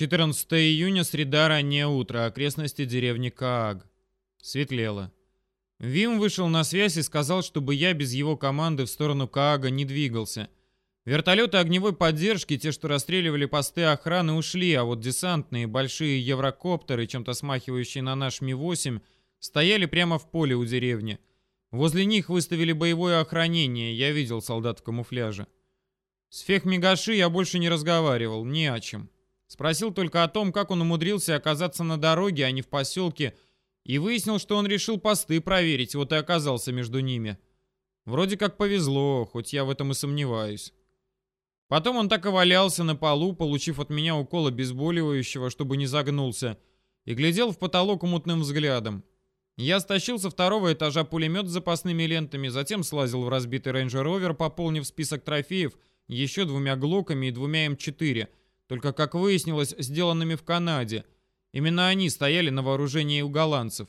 14 июня, среда, раннее утро, окрестности деревни Кааг. Светлело. Вим вышел на связь и сказал, чтобы я без его команды в сторону Каага не двигался. Вертолеты огневой поддержки, те, что расстреливали посты охраны, ушли, а вот десантные большие еврокоптеры, чем-то смахивающие на наш Ми-8, стояли прямо в поле у деревни. Возле них выставили боевое охранение, я видел солдат в камуфляже. С Фехмигаши я больше не разговаривал, ни о чем. Спросил только о том, как он умудрился оказаться на дороге, а не в поселке, и выяснил, что он решил посты проверить, вот и оказался между ними. Вроде как повезло, хоть я в этом и сомневаюсь. Потом он так и валялся на полу, получив от меня укол обезболивающего, чтобы не загнулся, и глядел в потолок мутным взглядом. Я стащил со второго этажа пулемет с запасными лентами, затем слазил в разбитый рейнджер-ровер, пополнив список трофеев еще двумя глоками и двумя М4, только, как выяснилось, сделанными в Канаде. Именно они стояли на вооружении у голландцев.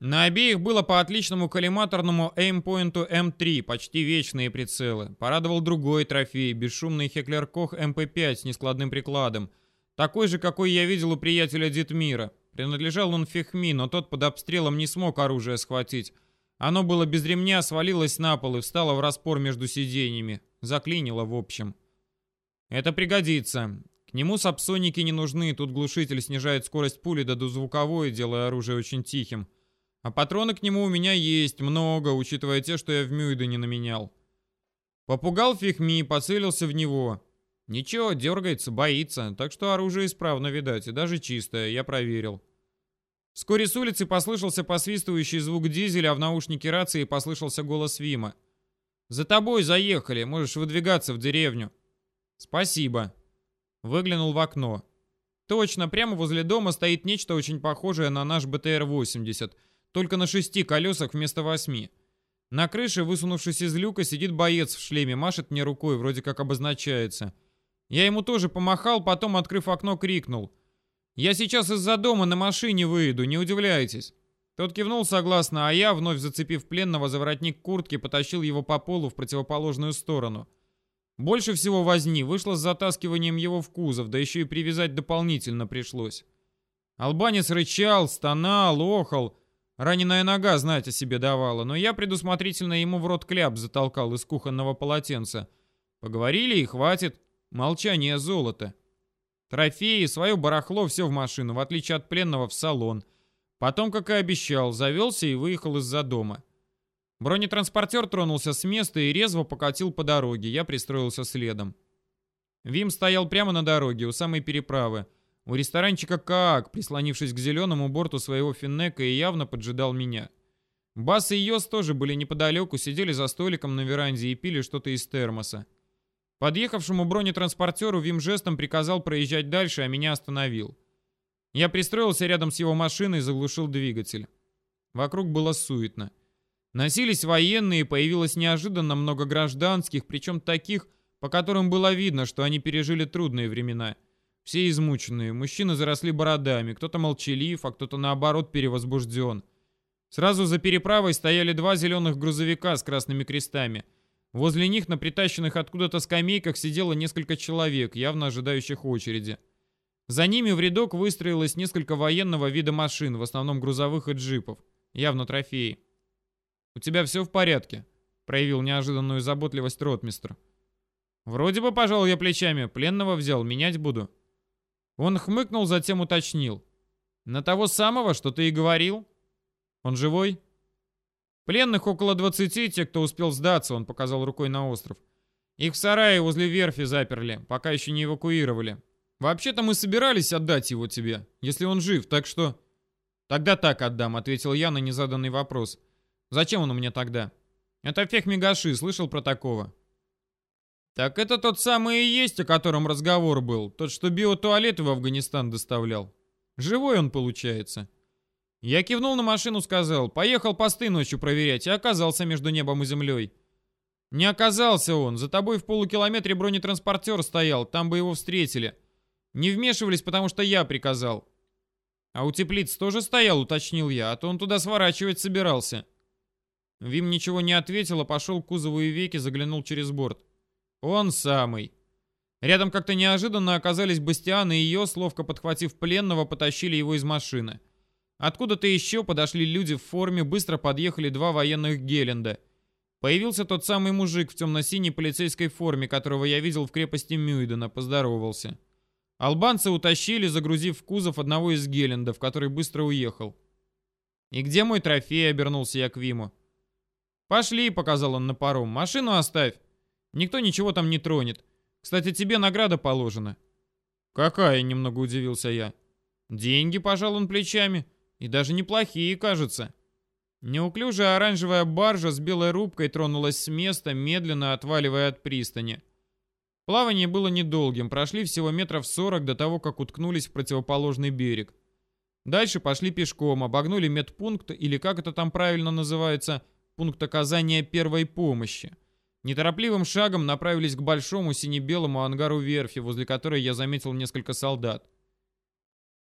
На обеих было по отличному коллиматорному эймпоинту М3, почти вечные прицелы. Порадовал другой трофей, бесшумный Хеклер Кох МП-5 с нескладным прикладом. Такой же, какой я видел у приятеля Дитмира. Принадлежал он Фехми, но тот под обстрелом не смог оружие схватить. Оно было без ремня, свалилось на пол и встало в распор между сиденьями. Заклинило в общем. Это пригодится. К нему сапсоники не нужны, тут глушитель снижает скорость пули до дозвуковой, делая оружие очень тихим. А патроны к нему у меня есть, много, учитывая те, что я в Мюйде не наменял. Попугал Фехми, поцелился в него. Ничего, дергается, боится, так что оружие исправно, видать, и даже чистое, я проверил. Вскоре с улицы послышался посвистывающий звук дизеля, а в наушнике рации послышался голос Вима. «За тобой заехали, можешь выдвигаться в деревню». «Спасибо». Выглянул в окно. Точно, прямо возле дома стоит нечто очень похожее на наш БТР-80, только на шести колесах вместо восьми. На крыше, высунувшись из люка, сидит боец в шлеме, машет мне рукой, вроде как обозначается – я ему тоже помахал, потом, открыв окно, крикнул. «Я сейчас из-за дома на машине выйду, не удивляйтесь». Тот кивнул согласно, а я, вновь зацепив пленного за воротник куртки, потащил его по полу в противоположную сторону. Больше всего возни вышло с затаскиванием его в кузов, да еще и привязать дополнительно пришлось. Албанец рычал, стонал, охал. Раненая нога знать о себе давала, но я предусмотрительно ему в рот кляп затолкал из кухонного полотенца. Поговорили и хватит. Молчание золота. Трофеи, свое барахло, все в машину, в отличие от пленного в салон. Потом, как и обещал, завелся и выехал из-за дома. Бронетранспортер тронулся с места и резво покатил по дороге. Я пристроился следом. Вим стоял прямо на дороге, у самой переправы. У ресторанчика Каак, прислонившись к зеленому борту своего финнека и явно поджидал меня. Бас и Йос тоже были неподалеку, сидели за столиком на веранде и пили что-то из термоса. Подъехавшему бронетранспортеру Вим жестом приказал проезжать дальше, а меня остановил. Я пристроился рядом с его машиной и заглушил двигатель. Вокруг было суетно. Носились военные, появилось неожиданно много гражданских, причем таких, по которым было видно, что они пережили трудные времена. Все измученные, мужчины заросли бородами, кто-то молчалив, а кто-то наоборот перевозбужден. Сразу за переправой стояли два зеленых грузовика с красными крестами – Возле них на притащенных откуда-то скамейках сидело несколько человек, явно ожидающих очереди. За ними в рядок выстроилось несколько военного вида машин, в основном грузовых и джипов. Явно трофеи. «У тебя все в порядке?» — проявил неожиданную заботливость ротмистр. «Вроде бы, пожал я плечами, пленного взял, менять буду». Он хмыкнул, затем уточнил. «На того самого, что ты и говорил?» «Он живой?» Пленных около 20, те, кто успел сдаться, он показал рукой на остров. Их в сарае возле верфи заперли, пока еще не эвакуировали. Вообще-то мы собирались отдать его тебе, если он жив, так что... Тогда так отдам, ответил я на незаданный вопрос. Зачем он у меня тогда? Это Фех Мегаши, слышал про такого? Так это тот самый и есть, о котором разговор был. Тот, что биотуалеты в Афганистан доставлял. Живой он получается. Я кивнул на машину, сказал, поехал посты ночью проверять, и оказался между небом и землей. Не оказался он, за тобой в полукилометре бронетранспортер стоял, там бы его встретили. Не вмешивались, потому что я приказал. А у теплиц тоже стоял, уточнил я, а то он туда сворачивать собирался. Вим ничего не ответил, а пошел к кузову и веки, заглянул через борт. Он самый. Рядом как-то неожиданно оказались Бастиан и ее, ловко подхватив пленного, потащили его из машины. Откуда-то еще подошли люди в форме, быстро подъехали два военных Геленда. Появился тот самый мужик в темно-синей полицейской форме, которого я видел в крепости Мюйдена, поздоровался. Албанцы утащили, загрузив в кузов одного из Гелендов, который быстро уехал. «И где мой трофей?» — обернулся я к Виму. «Пошли», — показал он на паром. «Машину оставь. Никто ничего там не тронет. Кстати, тебе награда положена». «Какая?» — немного удивился я. «Деньги», — пожал он плечами. И даже неплохие, кажется. Неуклюжая оранжевая баржа с белой рубкой тронулась с места, медленно отваливая от пристани. Плавание было недолгим, прошли всего метров сорок до того, как уткнулись в противоположный берег. Дальше пошли пешком, обогнули медпункт, или как это там правильно называется, пункт оказания первой помощи. Неторопливым шагом направились к большому сине-белому ангару верфи, возле которой я заметил несколько солдат.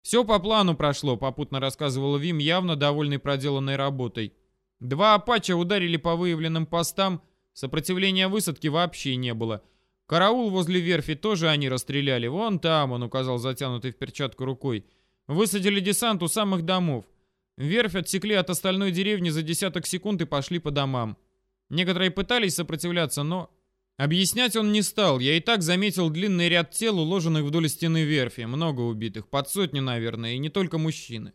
«Все по плану прошло», — попутно рассказывал Вим, явно довольный проделанной работой. «Два «Апача» ударили по выявленным постам, сопротивления высадки вообще не было. Караул возле верфи тоже они расстреляли. Вон там, он указал затянутой в перчатку рукой. Высадили десант у самых домов. Верфь отсекли от остальной деревни за десяток секунд и пошли по домам. Некоторые пытались сопротивляться, но Объяснять он не стал, я и так заметил длинный ряд тел, уложенных вдоль стены верфи, много убитых, под сотню, наверное, и не только мужчины.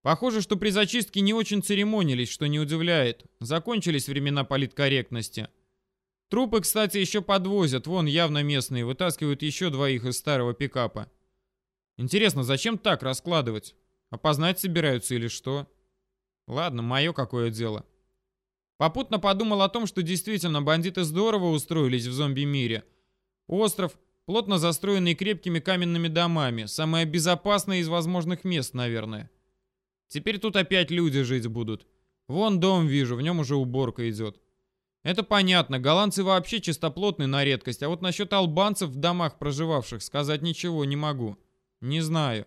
Похоже, что при зачистке не очень церемонились, что не удивляет. Закончились времена политкорректности. Трупы, кстати, еще подвозят, вон явно местные, вытаскивают еще двоих из старого пикапа. Интересно, зачем так раскладывать? Опознать собираются или что? Ладно, мое какое дело. Попутно подумал о том, что действительно бандиты здорово устроились в зомби-мире. Остров, плотно застроенный крепкими каменными домами, самое безопасное из возможных мест, наверное. Теперь тут опять люди жить будут. Вон дом вижу, в нем уже уборка идет. Это понятно, голландцы вообще чистоплотны на редкость, а вот насчет албанцев в домах проживавших сказать ничего не могу. Не знаю.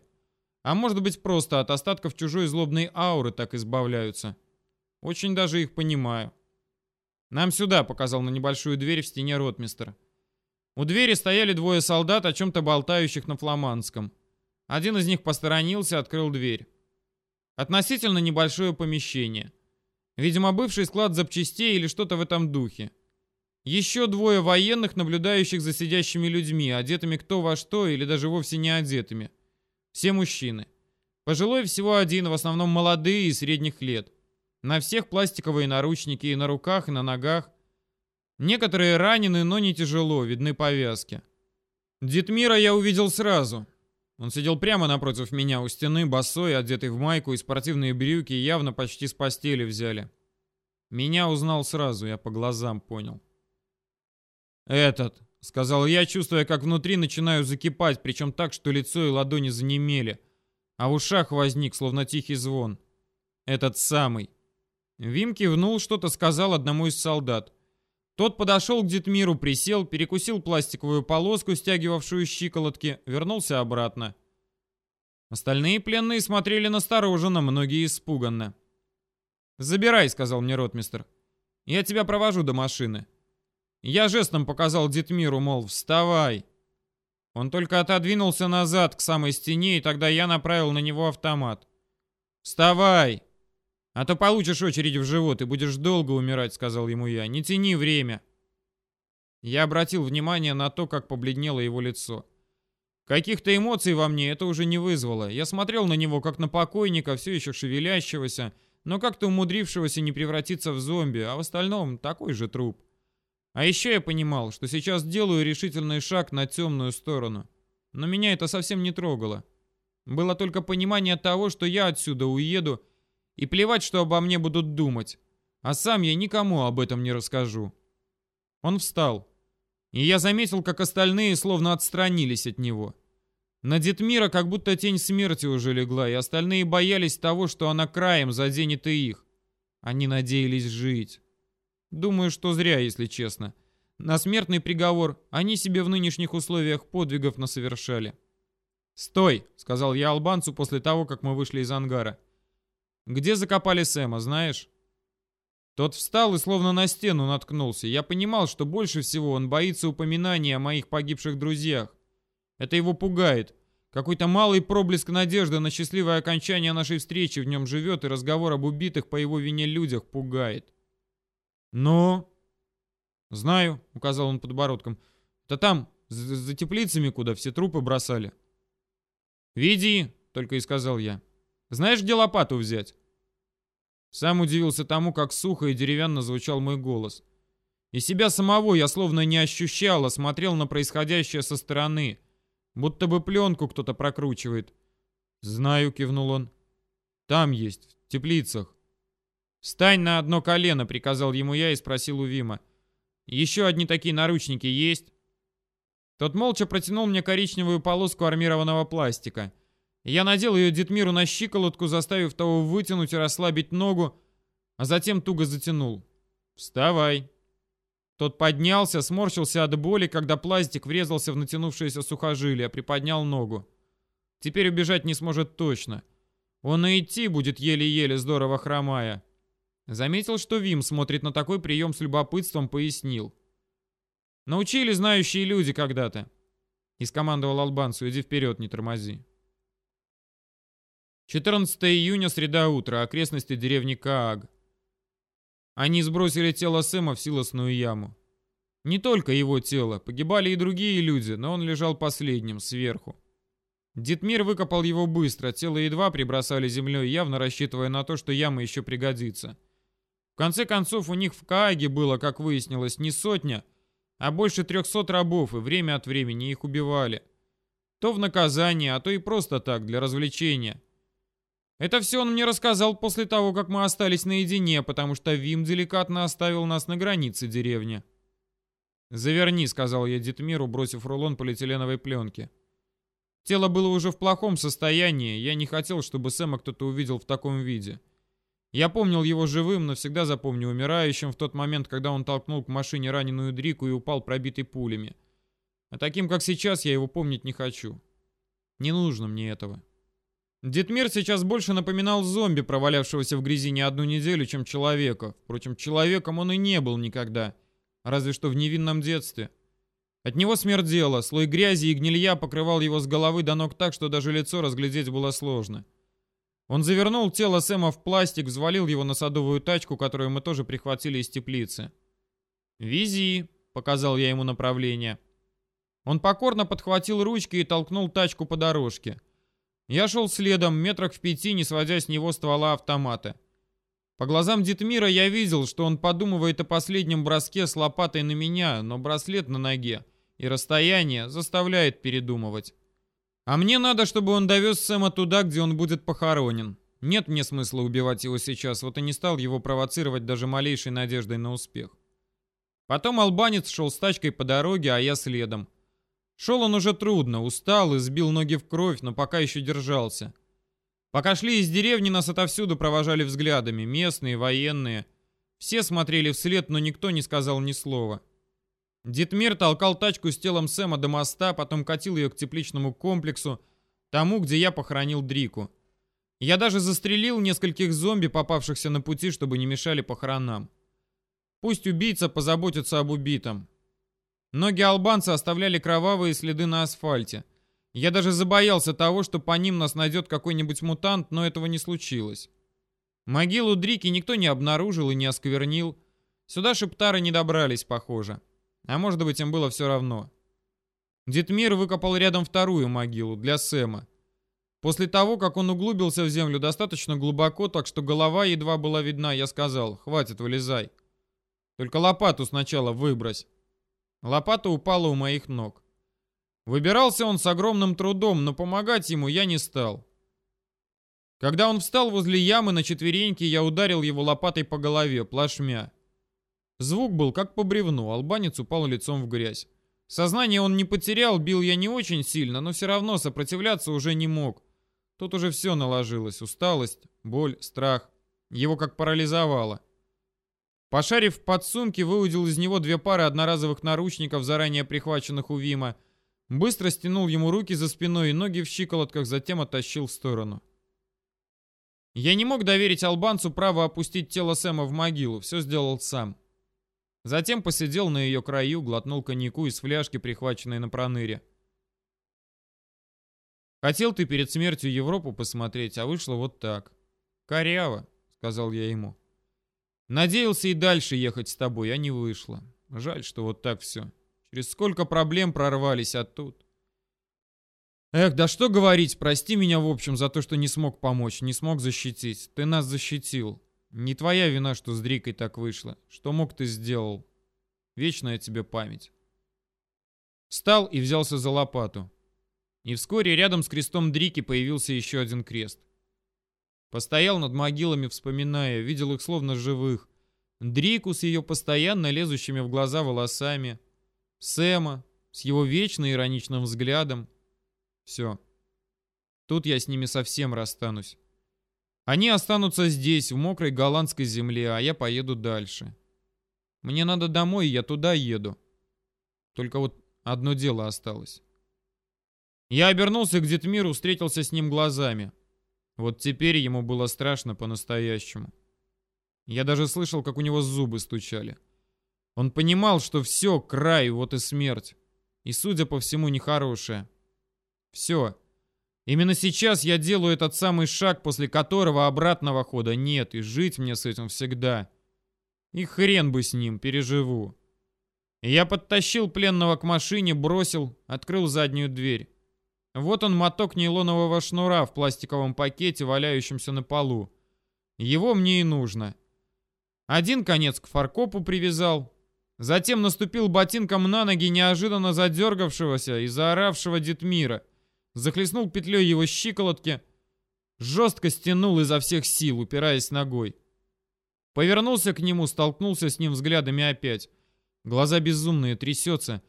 А может быть просто от остатков чужой злобной ауры так избавляются. Очень даже их понимаю. «Нам сюда», — показал на небольшую дверь в стене ротмистер. У двери стояли двое солдат, о чем-то болтающих на фламандском. Один из них посторонился, открыл дверь. Относительно небольшое помещение. Видимо, бывший склад запчастей или что-то в этом духе. Еще двое военных, наблюдающих за сидящими людьми, одетыми кто во что или даже вовсе не одетыми. Все мужчины. Пожилой всего один, в основном молодые и средних лет. На всех пластиковые наручники и на руках, и на ногах. Некоторые ранены, но не тяжело, видны повязки. Дитмира я увидел сразу. Он сидел прямо напротив меня у стены, босой, одетый в майку и спортивные брюки, явно почти с постели взяли. Меня узнал сразу, я по глазам понял. «Этот», — сказал я, чувствуя, как внутри начинаю закипать, причем так, что лицо и ладони занемели, а в ушах возник, словно тихий звон. «Этот самый». Вим кивнул, что-то сказал одному из солдат. Тот подошел к Дитмиру, присел, перекусил пластиковую полоску, стягивавшую щиколотки, вернулся обратно. Остальные пленные смотрели настороженно, многие испуганно. «Забирай», — сказал мне ротмистер. «Я тебя провожу до машины». Я жестом показал Дитмиру, мол, вставай. Он только отодвинулся назад к самой стене, и тогда я направил на него автомат. «Вставай!» «А то получишь очередь в живот и будешь долго умирать», — сказал ему я. «Не тяни время». Я обратил внимание на то, как побледнело его лицо. Каких-то эмоций во мне это уже не вызвало. Я смотрел на него, как на покойника, все еще шевелящегося, но как-то умудрившегося не превратиться в зомби, а в остальном такой же труп. А еще я понимал, что сейчас делаю решительный шаг на темную сторону. Но меня это совсем не трогало. Было только понимание того, что я отсюда уеду, и плевать, что обо мне будут думать. А сам я никому об этом не расскажу. Он встал. И я заметил, как остальные словно отстранились от него. На Детмира как будто тень смерти уже легла, и остальные боялись того, что она краем заденет и их. Они надеялись жить. Думаю, что зря, если честно. На смертный приговор они себе в нынешних условиях подвигов насовершали. «Стой!» — сказал я албанцу после того, как мы вышли из ангара. Где закопали Сэма, знаешь?» Тот встал и словно на стену наткнулся. Я понимал, что больше всего он боится упоминания о моих погибших друзьях. Это его пугает. Какой-то малый проблеск надежды на счастливое окончание нашей встречи в нем живет, и разговор об убитых по его вине людях пугает. «Ну?» «Знаю», — указал он подбородком. «Это там, за, за теплицами, куда все трупы бросали». «Веди», — только и сказал я. «Знаешь, где лопату взять?» Сам удивился тому, как сухо и деревянно звучал мой голос. И себя самого я словно не ощущал, а смотрел на происходящее со стороны, будто бы пленку кто-то прокручивает. «Знаю», — кивнул он. «Там есть, в теплицах». «Встань на одно колено», — приказал ему я и спросил у Вима. «Еще одни такие наручники есть?» Тот молча протянул мне коричневую полоску армированного пластика. Я надел ее Детмиру на щиколотку, заставив того вытянуть и расслабить ногу, а затем туго затянул. «Вставай!» Тот поднялся, сморщился от боли, когда пластик врезался в натянувшееся сухожилие, приподнял ногу. Теперь убежать не сможет точно. Он и идти будет еле-еле, здорово хромая. Заметил, что Вим смотрит на такой прием с любопытством, пояснил. «Научили знающие люди когда-то». И скомандовал албанцу, иди вперед, не тормози. 14 июня, среда утра, окрестности деревни Кааг. Они сбросили тело Сэма в силосную яму. Не только его тело, погибали и другие люди, но он лежал последним, сверху. Дитмир выкопал его быстро, тело едва прибросали землей, явно рассчитывая на то, что яма еще пригодится. В конце концов, у них в Кааге было, как выяснилось, не сотня, а больше трехсот рабов, и время от времени их убивали. То в наказание, а то и просто так, для развлечения. Это все он мне рассказал после того, как мы остались наедине, потому что Вим деликатно оставил нас на границе деревни. «Заверни», — сказал я Дитмиру, бросив рулон полиэтиленовой пленки. Тело было уже в плохом состоянии, я не хотел, чтобы Сэма кто-то увидел в таком виде. Я помнил его живым, но всегда запомню умирающим в тот момент, когда он толкнул к машине раненую Дрику и упал пробитый пулями. А таким, как сейчас, я его помнить не хочу. Не нужно мне этого. Дитмир сейчас больше напоминал зомби, провалявшегося в грязи не одну неделю, чем человека. Впрочем, человеком он и не был никогда. Разве что в невинном детстве. От него смердело, слой грязи и гнилья покрывал его с головы до ног так, что даже лицо разглядеть было сложно. Он завернул тело Сэма в пластик, взвалил его на садовую тачку, которую мы тоже прихватили из теплицы. «Вези», — показал я ему направление. Он покорно подхватил ручки и толкнул тачку по дорожке. Я шел следом, метрах в пяти, не сводя с него ствола автомата. По глазам Дитмира я видел, что он подумывает о последнем броске с лопатой на меня, но браслет на ноге и расстояние заставляет передумывать. А мне надо, чтобы он довез Сэма туда, где он будет похоронен. Нет мне смысла убивать его сейчас, вот и не стал его провоцировать даже малейшей надеждой на успех. Потом албанец шел с тачкой по дороге, а я следом. Шел он уже трудно, устал и сбил ноги в кровь, но пока еще держался. Пока шли из деревни, нас отовсюду провожали взглядами, местные, военные. Все смотрели вслед, но никто не сказал ни слова. Дитмир толкал тачку с телом Сэма до моста, потом катил ее к тепличному комплексу, тому, где я похоронил Дрику. Я даже застрелил нескольких зомби, попавшихся на пути, чтобы не мешали похоронам. Пусть убийца позаботится об убитом. Ноги албанца оставляли кровавые следы на асфальте. Я даже забоялся того, что по ним нас найдет какой-нибудь мутант, но этого не случилось. Могилу Дрики никто не обнаружил и не осквернил. Сюда шептары не добрались, похоже. А может быть, им было все равно. Дитмир выкопал рядом вторую могилу для Сэма. После того, как он углубился в землю достаточно глубоко, так что голова едва была видна, я сказал, хватит, вылезай. Только лопату сначала выбрось. Лопата упала у моих ног. Выбирался он с огромным трудом, но помогать ему я не стал. Когда он встал возле ямы на четвереньки, я ударил его лопатой по голове, плашмя. Звук был как по бревну, албанец упал лицом в грязь. Сознание он не потерял, бил я не очень сильно, но все равно сопротивляться уже не мог. Тут уже все наложилось, усталость, боль, страх. Его как парализовало. Пошарив в подсумке, выудил из него две пары одноразовых наручников, заранее прихваченных у Вима. Быстро стянул ему руки за спиной и ноги в щиколотках, затем оттащил в сторону. Я не мог доверить албанцу право опустить тело Сэма в могилу, все сделал сам. Затем посидел на ее краю, глотнул коньяку из фляжки, прихваченной на проныре. Хотел ты перед смертью Европу посмотреть, а вышло вот так. Коряво, сказал я ему. Надеялся и дальше ехать с тобой, а не вышло. Жаль, что вот так все. Через сколько проблем прорвались, а тут... Эх, да что говорить, прости меня в общем за то, что не смог помочь, не смог защитить. Ты нас защитил. Не твоя вина, что с Дрикой так вышло. Что мог, ты сделал. Вечная тебе память. Встал и взялся за лопату. И вскоре рядом с крестом Дрики появился еще один крест. Постоял над могилами, вспоминая, видел их словно живых. Дрику с ее постоянно лезущими в глаза волосами. Сэма с его вечно ироничным взглядом. Все. Тут я с ними совсем расстанусь. Они останутся здесь, в мокрой голландской земле, а я поеду дальше. Мне надо домой, я туда еду. Только вот одно дело осталось. Я обернулся к Детмиру, встретился с ним глазами. Вот теперь ему было страшно по-настоящему. Я даже слышал, как у него зубы стучали. Он понимал, что все, край, вот и смерть. И, судя по всему, нехорошее. Все. Именно сейчас я делаю этот самый шаг, после которого обратного хода нет, и жить мне с этим всегда. И хрен бы с ним, переживу. Я подтащил пленного к машине, бросил, открыл заднюю дверь. Вот он моток нейлонового шнура в пластиковом пакете, валяющемся на полу. Его мне и нужно. Один конец к фаркопу привязал. Затем наступил ботинком на ноги неожиданно задергавшегося и заоравшего Детмира — захлестнул петлей его щиколотки, жестко стянул изо всех сил, упираясь ногой. Повернулся к нему, столкнулся с ним взглядами опять. Глаза безумные, трясется.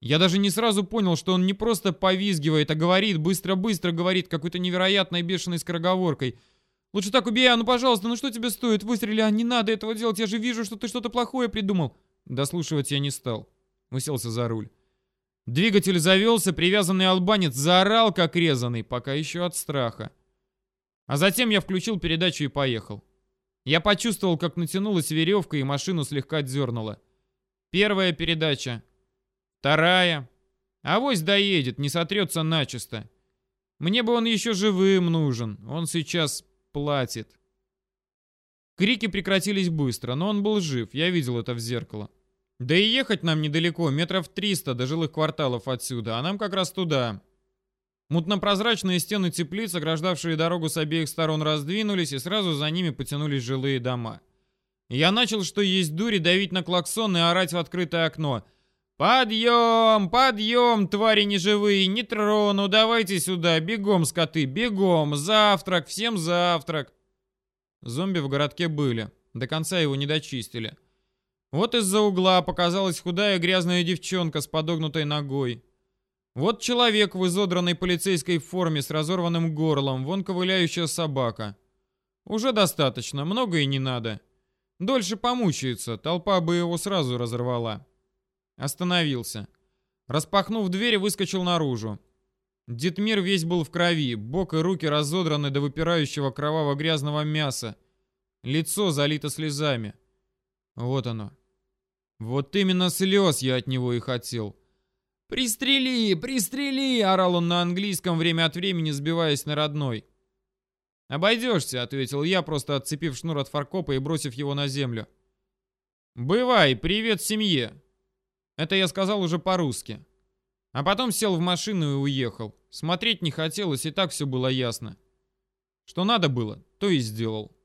Я даже не сразу понял, что он не просто повизгивает, а говорит, быстро-быстро говорит, какой-то невероятной бешеной скороговоркой. «Лучше так убей, а ну пожалуйста, ну что тебе стоит? Выстрели, а не надо этого делать, я же вижу, что ты что-то плохое придумал». Дослушивать я не стал. Уселся за руль. Двигатель завелся, привязанный албанец заорал, как резанный, пока еще от страха. А затем я включил передачу и поехал. Я почувствовал, как натянулась веревка и машину слегка дернула. Первая передача. Вторая. Авось доедет, не сотрется начисто. Мне бы он еще живым нужен. Он сейчас платит. Крики прекратились быстро, но он был жив. Я видел это в зеркало. Да и ехать нам недалеко, метров 300 до жилых кварталов отсюда, а нам как раз туда. Мутно-прозрачные стены теплиц, ограждавшие дорогу с обеих сторон, раздвинулись, и сразу за ними потянулись жилые дома. Я начал, что есть дури, давить на клаксон и орать в открытое окно. «Подъем! Подъем, твари неживые! Не трону! Давайте сюда! Бегом, скоты! Бегом! Завтрак! Всем завтрак!» Зомби в городке были. До конца его не дочистили. Вот из-за угла показалась худая грязная девчонка с подогнутой ногой. Вот человек в изодранной полицейской форме с разорванным горлом, вон ковыляющая собака. Уже достаточно, много и не надо. Дольше помучается, толпа бы его сразу разорвала. Остановился. Распахнув дверь, выскочил наружу. Дитмир весь был в крови, бок и руки разодраны до выпирающего кроваво-грязного мяса. Лицо залито слезами. Вот оно. Вот именно слез я от него и хотел. «Пристрели! Пристрели!» — орал он на английском время от времени, сбиваясь на родной. «Обойдешься», — ответил я, просто отцепив шнур от фаркопа и бросив его на землю. «Бывай, привет семье!» Это я сказал уже по-русски. А потом сел в машину и уехал. Смотреть не хотелось, и так все было ясно. Что надо было, то и сделал.